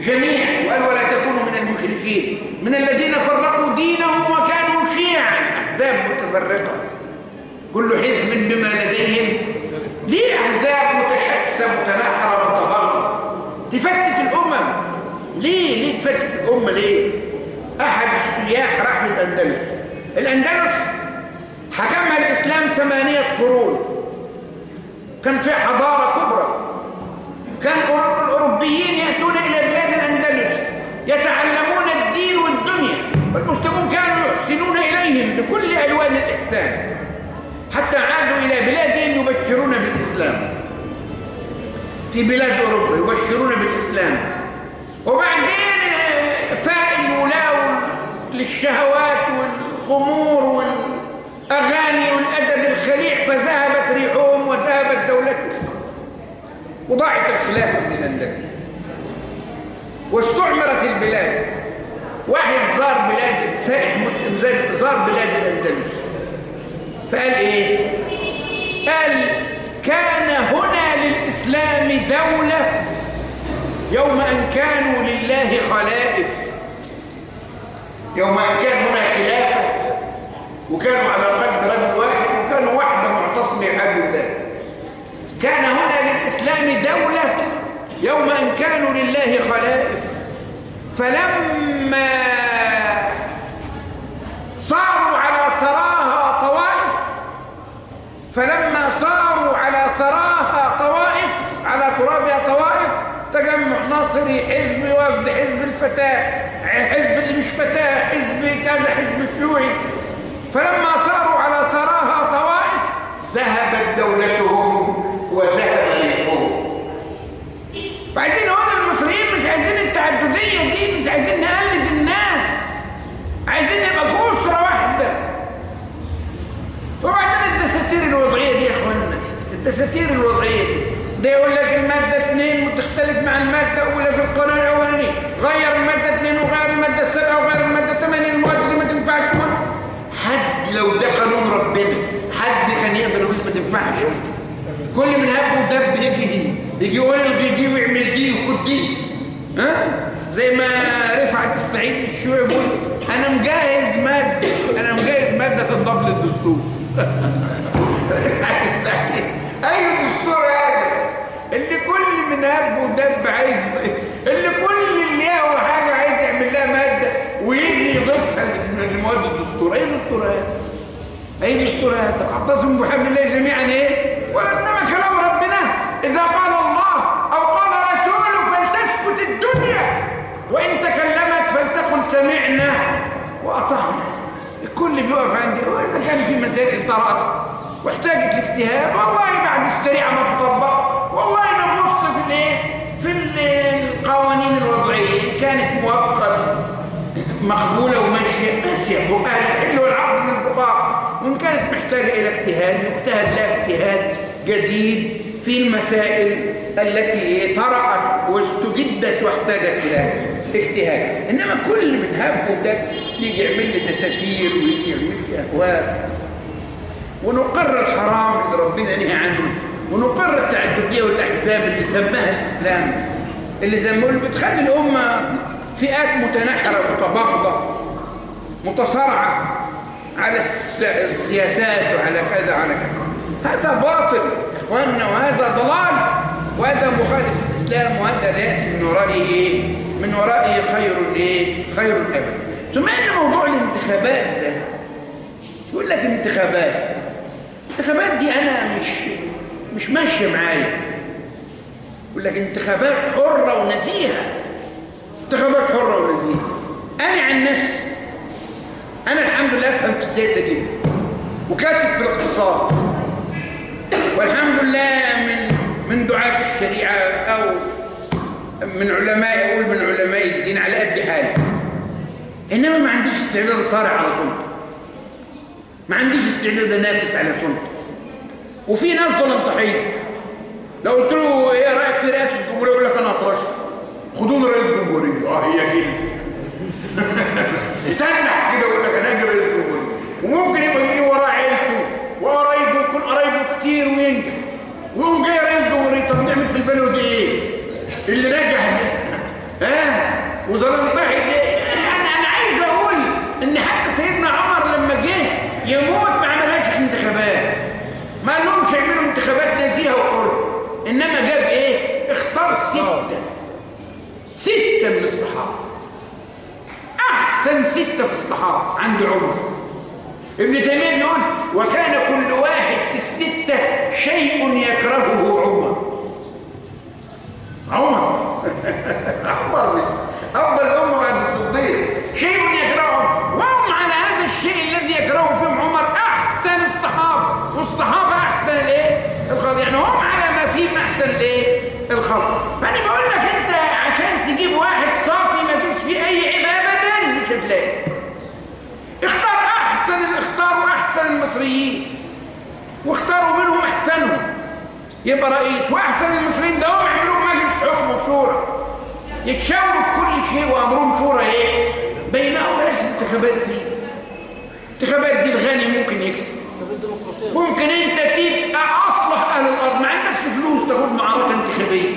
جميعا وقال ولا تكونوا من المشركين من الذين فرقوا دينهم وكانوا شيعا. أحزاب متفرقة. كل حزب بما لديهم. ليه أحزاب متشتتة متنحرة متبغضة تفتت الأمم. ليه؟ ليه تفتت الأمة ليه؟ أحد السياح راح للأندلس. الأندلس حكمها الإسلام ثمانية قرون. كان في حضارة كبرى. كان الأوروبيين يأتون إلى بلاد الأندلس يتعلمون والدنيا والمسلمون كانوا يحسنون إليهم بكل ألوان الإحسان. حتى عادوا إلى بلادهم يبشرون بالإسلام. في بلاد أوروبا يبشرون بالإسلام. وبعدين فاء الولاء للشهوات والخمور والأغاني والأدب الخليع فذهبت ريحهم وذهبت دولتهم. وضاعت الخلافة من الأندلس واستعمرت البلاد. واحد زار بلاد سائح مسلم زار بلاد الأندلس. فقال إيه؟ قال كان هنا للإسلام دولة يوم أن كانوا لله خلائف. يوم أن كان هنا خلافة وكانوا على قلب رجل واحد وكانوا وحدة معتصمة بحبل الله كان هنا للإسلام دولة يوم أن كانوا لله خلائف. فلما صاروا على ثراها طوائف فلما صاروا على ثراها طوائف على ترابها طوائف تجمع ناصري حزب وفد حزب الفتاة حزب اللي مش فتاة حزب كذا حزب الشيوعي فلما صاروا على ثراها طوائف ذهبت دولتهم وذهب ريحهم فعايزين نقول المصريين مش عايزين التعددية دي مش عايزين نقلد الناس عايزين نبقى أسرة واحدة وبعدين الدساتير الوضعية دي يا الدساتير الوضعية دي. ده يقول لك المادة 2 متختلف مع المادة الأولى في القانون الأولاني. غير المادة 2 وغير المادة 7 وغير المادة 8 المواد دي ما تنفعش حد لو ده قانون ربنا حد كان يقدر يقول ما تنفعش. كل من هب ودب يجي يجي يقول الغي دي ويعمل دي وخد دي. ها؟ زي ما رفعت السعيد الشوي يقول أنا مجهز مادة أنا مجهز مادة تنضاف للدستور. [laughs] اي دستور هذا اللي هب ودب عايز اللي كل اللي يهوى حاجة عايز يعمل لها مادة ويجي يضيفها لمواد الدستور. أي دستور هذا أي دستور هذا اعتصموا بحبل الله جميعا إيه؟ ولا انما كلام ربنا. إذا قال الله أو قال رسوله فلتسكت الدنيا. وإن تكلمت فلتقل سمعنا وأطعنا. الكل بيقف عندي. وإذا كان في مسائل طرأت واحتاجت لاجتهاد والله بعد الشريعه ما تطبق. والله نبص في الايه في القوانين الوضعية كانت موافقة مقبولة وماشية ماشية. وأهل الحل والعقد من الفقهاء وان كان وكانت محتاجة إلى اجتهاد يجتهد لها اجتهاد جديد في المسائل التي طرأت واستجدت واحتاجت إلى اجتهاد. إنما كل من هب وده يجي يعمل لي دساتير ويجي يعمل لي أهواء. ونقر الحرام اللي ربنا نهى عنه. ونقر التعددية والأحزاب اللي سماها الإسلام اللي زي ما بتخلي الأمة فئات متنحرة متباغضة متصارعة على السياسات وعلى كذا وعلى كذا هذا باطل إخواننا وهذا ضلال وهذا مخالف الإسلام وهذا لا يأتي من ورائه إيه؟ من ورائه خير إيه؟ خير الأبد ثم إن موضوع الانتخابات ده يقول لك انتخابات الانتخابات دي أنا مش مش ماشية معايا. يقول لك انتخابات حرة ونزيهة. انتخابات حرة ونزيهة. أنا عن نفسي أنا الحمد لله أفهم في السياسة جدا وكاتب في الاقتصاد. والحمد لله من من دعاة الشريعة أو من علماء أقول من علماء الدين على قد حالي. إنما ما عنديش استعداد أصارع على سلطة. ما عنديش استعداد أنافس على سلطة. وفي ناس ضلنطحين لو قلت له إيه رأيك في رئاسة الجمهورية؟ يقول لك أنا هطرش خدوني رئيس جمهورية. آه هي كده. [laughs] يتنح كده يقول لك أنا أجي رئيس جمهورية. وممكن يبقى يجي وراه عيلته وقرايبه يكون قرايبه كتير وينجح. ويقوم جاي رئيس جمهورية. طب نعمل في البلد إيه؟ اللي نجح ده. ها؟ وظلمطحي ده أنا أنا عايز أقول ان حتى سيدنا عمر لما جه يموت ما عملهاش انتخابات ما لهمش يعملوا انتخابات نزيهه وحره انما جاب إيه اختار سته سته من الصحابه احسن سته في الصحابه عند عمر. ابن تيمية بيقول وكان كل واحد في الستة شيء يكرهه عمر. عمر. [laughs] مش أفضل الامه بعد الصديق. شيء يكرهه. وهم على هذا الشيء الذي يكرهه فيهم عمر أحسن الصحابة. والصحابة أحسن الايه الخلق. يعني هم على ما فيهم أحسن الايه الخلق. فأنا بقول لك انت عشان تجيب واحد صافي ما فيش فيه اي عيب ابدا مش هتلاقي اختار احسن اختاروا احسن المصريين واختاروا منهم احسنهم يبقى رئيس وأحسن المصريين ده هم يعملوا مجلس حكم وشورى. يتشاوروا في كل شيء وأمرهم شورى إيه؟ بينهم. بلاش الانتخابات دي. الانتخابات دي الغني ممكن يكسب. ممكن أنت تبقى أصلح أهل الأرض. ما عندكش فلوس تاخد معركة انتخابية.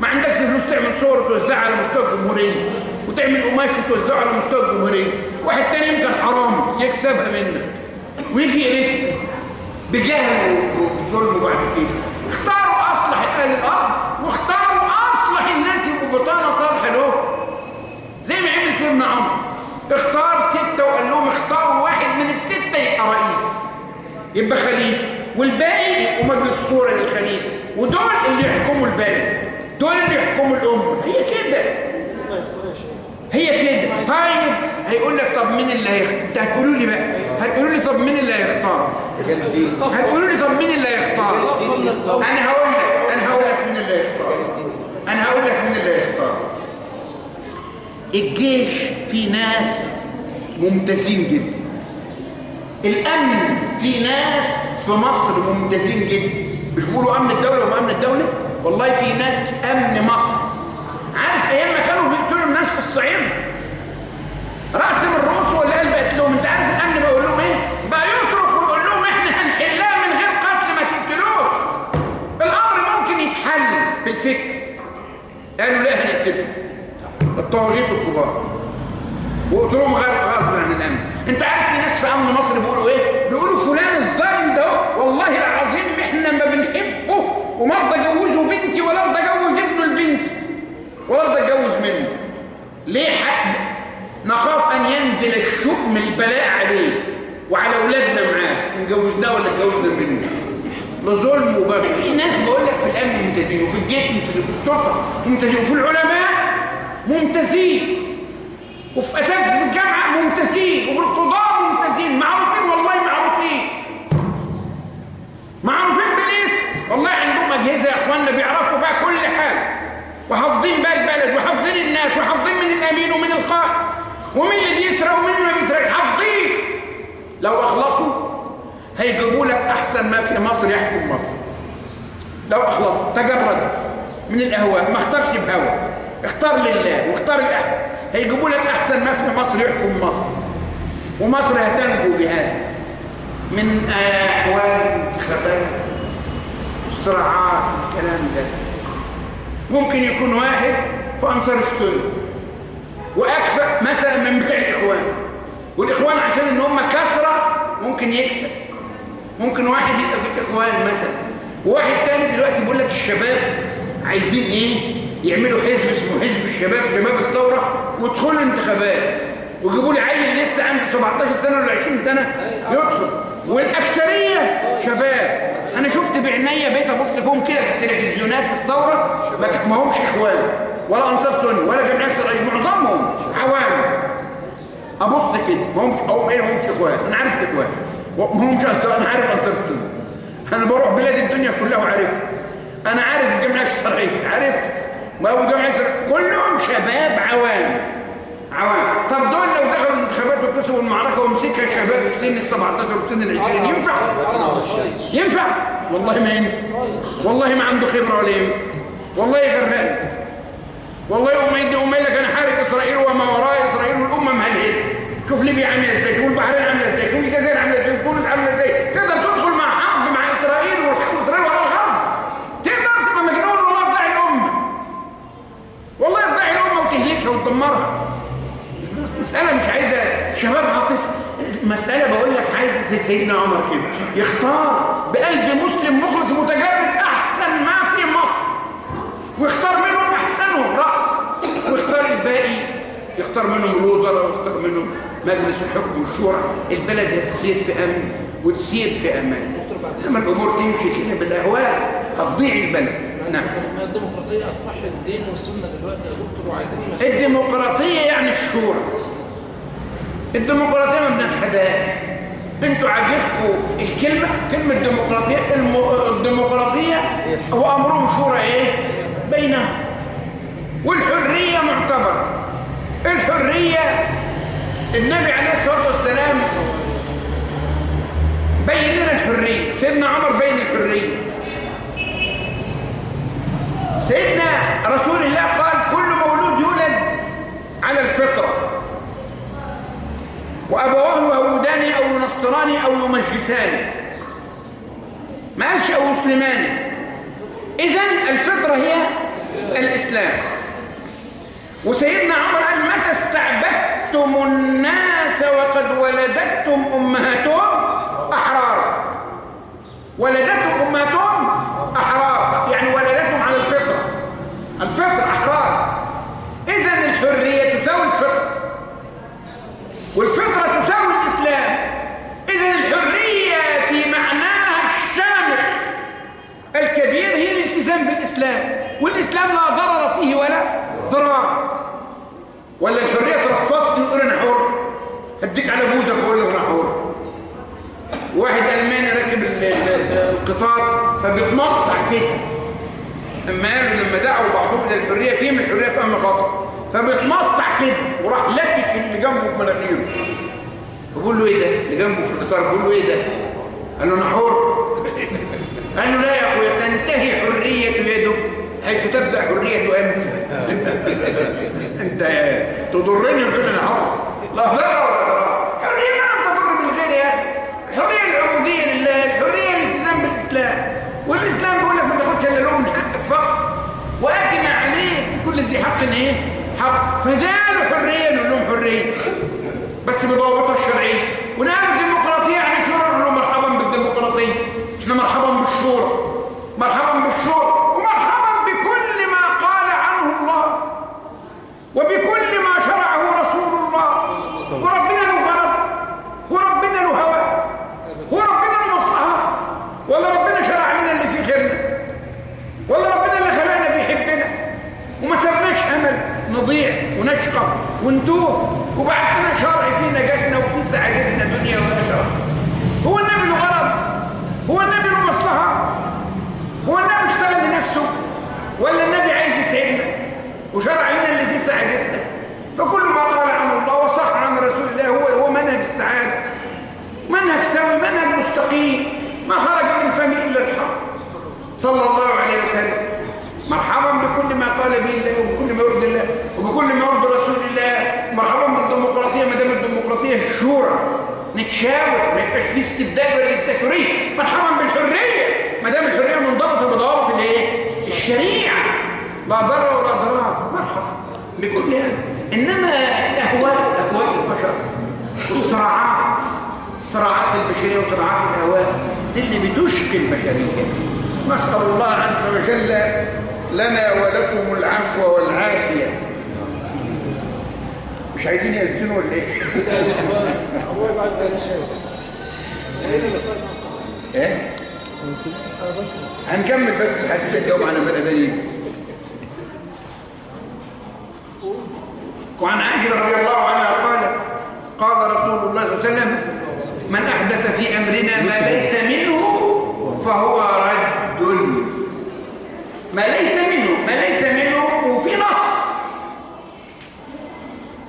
ما عندكش فلوس تعمل صور توزعها على مستوى الجمهورية. وتعمل قماش وتوزعه على مستوى الجمهورية. واحد تاني يمكن حرام يكسبها منك. ويجي يرثك بجهل وبظلم بعد كده. اختاروا أصلح أهل الأرض واختاروا أصلح الناس يبقوا بطانه صالحه له زي ما عمل سيدنا عمر. اختار ستة وقال لهم اختاروا واحد من الستة يبقى رئيس. يبقى خليفة. والباقي يبقوا مجلس الشورى للخليفة. ودول اللي يحكموا البلد. دول اللي يحكموا الأمة. هي كده. هي كده. طيب هيقول لك طب مين اللي هيختار انت هتقولوا لي بقى. هتقولوا لي طب مين اللي هيختار؟ هتقولوا لي طب مين اللي هيختار؟ أنا هقول لك أنا هقول لك مين اللي هيختار. أنا هقول لك مين اللي هيختار. الجيش فيه ناس ممتازين جدا. الأمن في ناس في مصر ممتازين جدا. مش بيقولوا أمن الدولة وما أمن الدولة؟ والله في ناس أمن مصر. عارف أيام ما كانوا الصعيد. راسم الرؤوس ولا قلب قتلهم انت عارف الامن بيقول لهم إيه؟ بقى يصرخ ويقول لهم إحنا هنحلها من غير قتل ما تقتلوش. الأمر ممكن يتحل بالفكر. قالوا لا هنقتله الطواغيت الكبار. وقتلهم غير غصب عن الامن انت عارف في ناس في أمن مصر بيقولوا إيه؟ بيقولوا فلان الظالم ده والله العظيم إحنا ما بنحبه. وما ارضى اجوزه بنتي ولا ارضى اجوز ابنه لبنتي ولا ارضى اتجوز منه ليه حق نخاف أن ينزل الشؤم البلاء عليه وعلى أولادنا معاه؟ نجوزناه ولا اتجوزنا منه؟ ده ظلم وبغي. في ناس بقول لك في الأمن ممتازين وفي الجيش ممتازين وفي الشرطه ممتازين وفي العلماء ممتازين. وفي أساتذة الجامعة ممتازين وفي القضاء ممتازين. معروفين والله معروفين. معروفين بالاسم والله عندهم أجهزة يا إخواننا بيعرفوا بقى كل حاجة. وحافظين بقى البلد وحافظين الناس وحافظين من الأمين ومن الخائن ومين اللي بيسرق ومين اللي ما بيسرق حافظين. لو أخلصوا هيجيبوا لك أحسن ما في مصر يحكم مصر. لو اخلص تجرد من الأهواء ما اختارش بهوى اختار لله واختار الاحسن هيجيبوا لك أحسن ما في مصر يحكم مصر. ومصر هتنجو بهذا. من أحوال الانتخابات واستراعات الكلام ده. ممكن يكون واحد في انصار السنة وأكفأ مثلا من بتاع الإخوان. والإخوان عشان إن هم كثرة ممكن يكسب ممكن واحد يبقى في الإخوان مثلا. وواحد تاني دلوقتي بيقول لك الشباب عايزين إيه؟ يعملوا حزب اسمه حزب الشباب شباب الثورة ويدخلوا انتخابات ويجيبوا لي عيل لسه عنده 17 سنة ولا 20 سنة يدخل. والأكثرية شباب. أنا شفت بعناية بيت ابص فيهم كده في التلفزيونات الثورة. ما همش اخوان ولا أنصار سني ولا جمعية شرعيه معظمهم عوام ابص كده ما همش أو إيه همش اخوان أنا عارف الاخوان ما همش أنا عارف أنصار سني. أنا بروح بلاد الدنيا كلها وعارف. أنا عارف الجمعية الشرعيه عارف. ما هو الجمعية الشرعيه كلهم شباب عوام. عوام. طب دول لو دخلوا الانتخابات وكسبوا المعركه ومسكها شباب في سن ال 17 وسن ال 20 ينفع؟ ينفع؟ والله ما ينفع. والله ما عنده خبرة ولا ينفع. والله يغرقني. والله يوم يدي يوم لك أنا حارب إسرائيل وما وراء إسرائيل والأمة مهلهله شوف ليبيا عاملة إزاي شوف البحرين عاملة إزاي شوف الجزائر عاملة إزاي تونس عاملة إزاي. تقدر تدخل مع حرب مع إسرائيل وإسرائيل وراء الغرب تقدر تبقى مجنون والله تضيع الأمة. والله تضيع الأمة وتهلكها وتدمرها. مسألة مش عايزة شباب عاطفة. المسألة بقول لك عايزة سيدنا عمر كده. يختار بقلب مسلم مخلص متجرد أحسن ما في مصر. ويختار منهم أحسنهم رأس. ويختار الباقي يختار منهم الوزراء ويختار منهم مجلس الحكم والشورى. البلد هتسير في أمن وتسير في أمان. لما الأمور تمشي كده بالأهواء هتضيع البلد. نعم. الديمقراطية أصبح الدين والسنة دلوقتي يا دكتور وعايزين الديمقراطية يعني الشورى. الديمقراطية ما بنتحداش أنتوا عاجبكم الكلمة؟ كلمة ديمقراطية الديمقراطية هو أمرهم شورى إيه؟ بينهم. والحرية معتبرة. الحرية النبي عليه الصلاة والسلام بين لنا الحرية. سيدنا عمر بين الحرية. سيدنا رسول الله قال كل مولود يولد على الفطرة. وأبواه يهودان أو ينصران أو يمجسان ما قالش أو يسلمان إذن الفطرة هي الإسلام. وسيدنا عمر قال متى استعبدتم الناس وقد ولدتم أمهاتهم أحرار ولدتهم أمهاتهم أحرار يعني ولدتهم على الفطرة الفطرة أحرار إذن الحرية تساوي الفطرة والفطرة تساوي الإسلام إذن الحرية في معناها الشامل الكبير هي الالتزام بالإسلام والإسلام لا ضرر فيه ولا ضرار. ولا الحرية ترفضني وتقول أنا حر. هديك على بوزك وأقول لك أنا حر. واحد ألماني راكب القطار فبيتمطع كده لما قالوا لما دعوا بعضهم إلى الحرية فيهم الحرية فهم خطأ فبيتمطع كده وراح لكش اللي جنبه في مناخيره. بقول له إيه ده؟ اللي جنبه في القطار بقول له إيه ده؟ قال له أنا حر. قال له لا يا أخويا تنتهي حرية يده حيث تبدأ حرية انت أنت تضرني أنا حر. لا ضرر ولا ضرر حرية ما تضر بالغير يا أخي. الحريه العبودية لله الحريه الالتزام بالإسلام. والإسلام بيقول لك ما تاخدش إلا لهم من حقك فقط. ما عليه كل ذي حق إيه؟ حق. فزالوا حرية نقول لهم حرية. بس بضوابطها الشرعية. ونعمل ديمقراطيه يعني لهم مرحبا بالديمقراطية. إحنا مرحبا بالشورى. مرحبا بالشورى ومرحبا بكل ما قال عنه الله وبكل ما شرعه رسول الله وربنا له غرض وربنا له هوى وربنا له مصلحه ولا ربنا شرع لنا اللي فيه خيرنا ولا ربنا اللي خلقنا بيحبنا وما سرناش امل نضيع ونشقى ونتوه وبعد كده شرع في نجاتنا وفي سعادتنا دنيا وآخرة. هو النبي له غرض هو النبي له مصلحه هو النبي اشتغل لنفسه. ولا النبي عايز يسعدنا. وشرع لنا اللي فيه سعادتنا. فكل ما قال عن الله وصح عن رسول الله هو هو منهج السعاده منهج يستوي منهج مستقيم. ما خرج من فمه إلا الحق. صلى الله عليه وسلم. مرحبا بكل ما قال به الله وبكل ما يرضي الله. وبكل ما يرضي رسول الله. مرحبا بالديمقراطية ما دام الديمقراطية الشورى. نتشاور ما يبقاش فيه استبداد ولا ديكتاتوريه مرحبا بالحرية. ما دام الحرية منضبطة بضوابط الايه؟ الشريعة. لا ضرر ولا ضرار. مرحبا. بكل هذا. إنما الاهواء أهواء البشر والصراعات. صراعات البشرية وصراعات الأهواء. دي اللي بتشقي البشرية. نسأل الله عز وجل لنا ولكم العفو والعافية. مش عايزين يأذنوا ولا إيه؟ [laughs] إيه؟ هنكمل بس الحديث اليوم عن الأذانين وعن عائشة رضي الله عنها قال قال رسول الله صلى الله عليه وسلم من أحدث في أمرنا ما ليس منه فهو رد ما ليس منه ما ليس منه وفي نص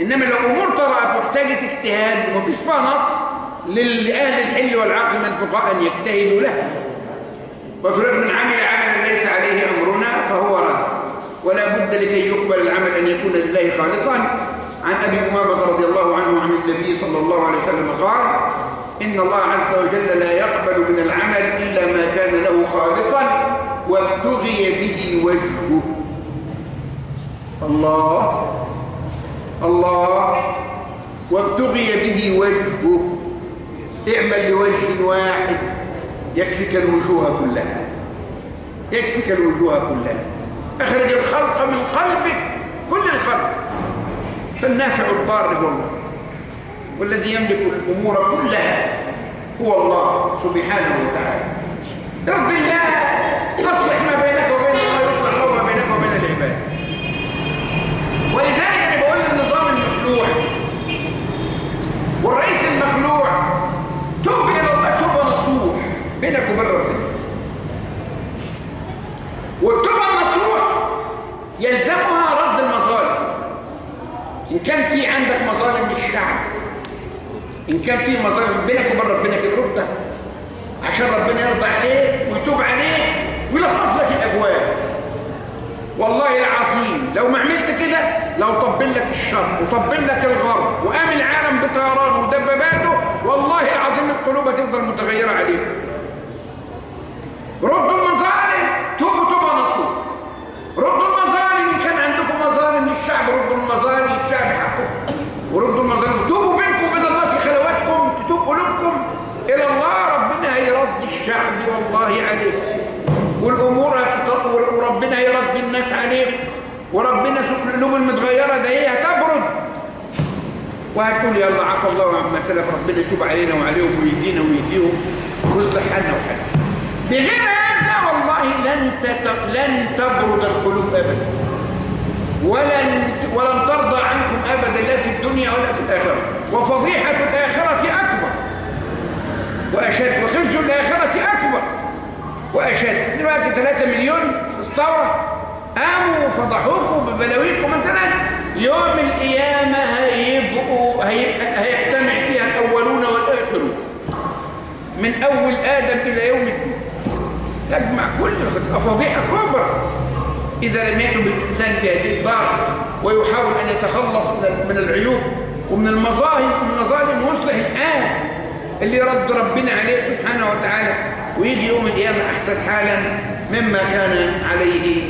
إنما لو أمور طرأت واحتاجت اجتهاد ومفيش فيها نص لأهل الحل والعقل من الفقهاء أن يجتهدوا لها. وفرد من عمل عملا ليس عليه أمرنا فهو رد. ولا بد لكي يقبل العمل أن يكون لله خالصا. عن أبي أمامة رضي الله عنه عن النبي صلى الله عليه وسلم قال إن الله عز وجل لا يقبل من العمل إلا ما كان له خالصا وابتغي به وجهه. الله الله وابتغي به وجهه. اعمل لوجه واحد. يكفيك الوجوه كلها. يكفيك الوجوه كلها. أخرج الخلق من قلبك. كل الخلق. فالنافع الضار هو الله. والذي يملك الأمور كلها هو الله سبحانه وتعالى. ارض الله تصلح ما بينك وبين من أول آدم إلى يوم الدين. يجمع كل فضيحه كبرى. إذا لم يتب الانسان في هذه الدار ويحاول أن يتخلص من العيوب ومن المظاهر ومن المظالم ويصلح الحال اللي يرد ربنا عليه سبحانه وتعالى. ويجي يوم القيامة أحسن حالا مما كان عليه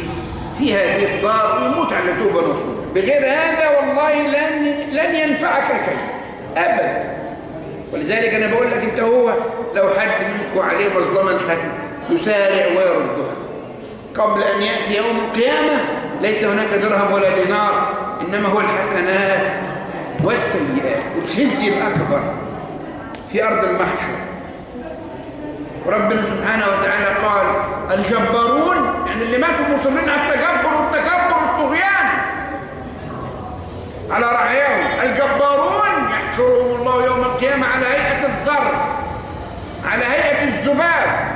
في هذه الدار ويموت على توبة نصوح بغير هذا والله لن لن ينفعك شيء ابدا. ولذلك أنا بقول لك أنت هو لو حد منكم عليه مظلمه حد يسارع ويردها قبل أن يأتي يوم القيامة ليس هناك درهم ولا دينار إنما هو الحسنات والسيئات والخزي الأكبر في أرض المحشر. وربنا سبحانه وتعالى قال الجبارون يعني اللي ماتوا مصرين على التجبر والتكبر والطغيان. على رعاياهم الجبارون يحشرهم الله يوم القيامة على هيئة الذر. على هيئة الذباب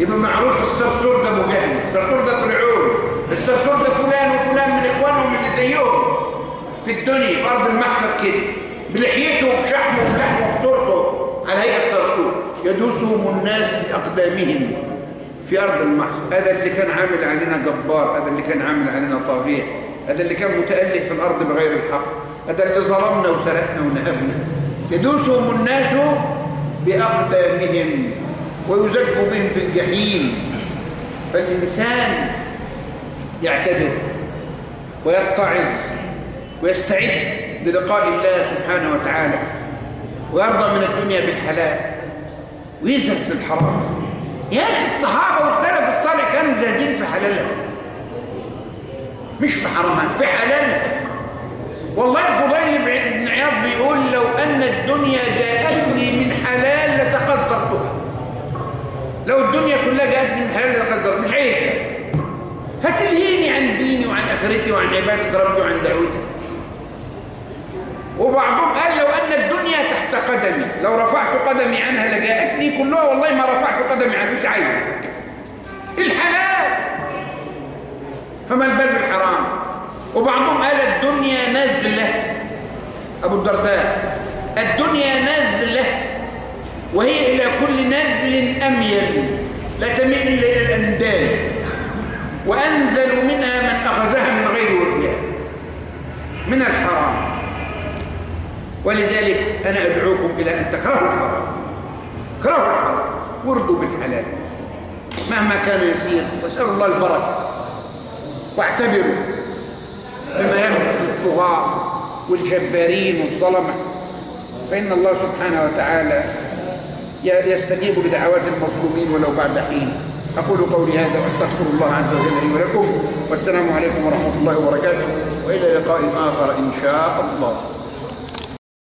يبقى معروف الصرصور ده مجاهد الصرصور ده فرعون الصرصور ده فلان وفلان من إخوانهم اللي زيهم. في الدنيا في أرض المحشر كده. بلحيته وبشحمه وبلحمه وبصورته على هيئة صرصور يدوسهم الناس بأقدامهم في أرض المحص هذا اللي كان عامل علينا جبار. هذا اللي كان عامل علينا طاغية هذا اللي كان متألف في الأرض بغير الحق. هذا اللي ظلمنا وسرقنا ونهبنا. يدوسهم الناس بأقدامهم ويزج بهم في الجحيم. فالإنسان يعتدل ويتعظ ويستعد للقاء الله سبحانه وتعالى ويرضى من الدنيا بالحلال ويزهد في الحرام. يا أخي الصحابة واختلف الصالح كانوا زاهدين في حلالها مش في حرمها في حلالها والله الفضيل بن عياض بيقول لو أن الدنيا جاءتني من حلال لتقدرتها. لو الدنيا كلها جاءتني من حلال لتقدرت مش عيب. هتلهيني عن ديني وعن آخرتي وعن عبادة ربي وعن دعوتي. وبعضهم قال لو أن الدنيا تحت قدمي لو رفعت قدمي عنها لجاءتني كلها والله ما رفعت قدمي عنها مش عايزك الحلال. فما البال بالحرام وبعضهم قال الدنيا نزلة. أبو الدرداء الدنيا نزلة. وهي إلى كل نزل أميل لا تميل إلا إلى الأندال. وأنزل منها من أخذها من غير وجهها من الحرام. ولذلك أنا أدعوكم إلى أن تكرهوا الحرام. كرهوا الحرام. وردوا بالحلال. مهما كان يسير واسألوا الله البركة. واعتبروا. بما يحدث للطغاة والجبارين والظلمة فإن الله سبحانه وتعالى يستجيب لدعوات المظلومين ولو بعد حين. أقول قولي هذا وأستغفر الله عز وجل لي ولكم. والسلام عليكم ورحمة الله وبركاته. وإلى لقاء آخر إن شاء الله.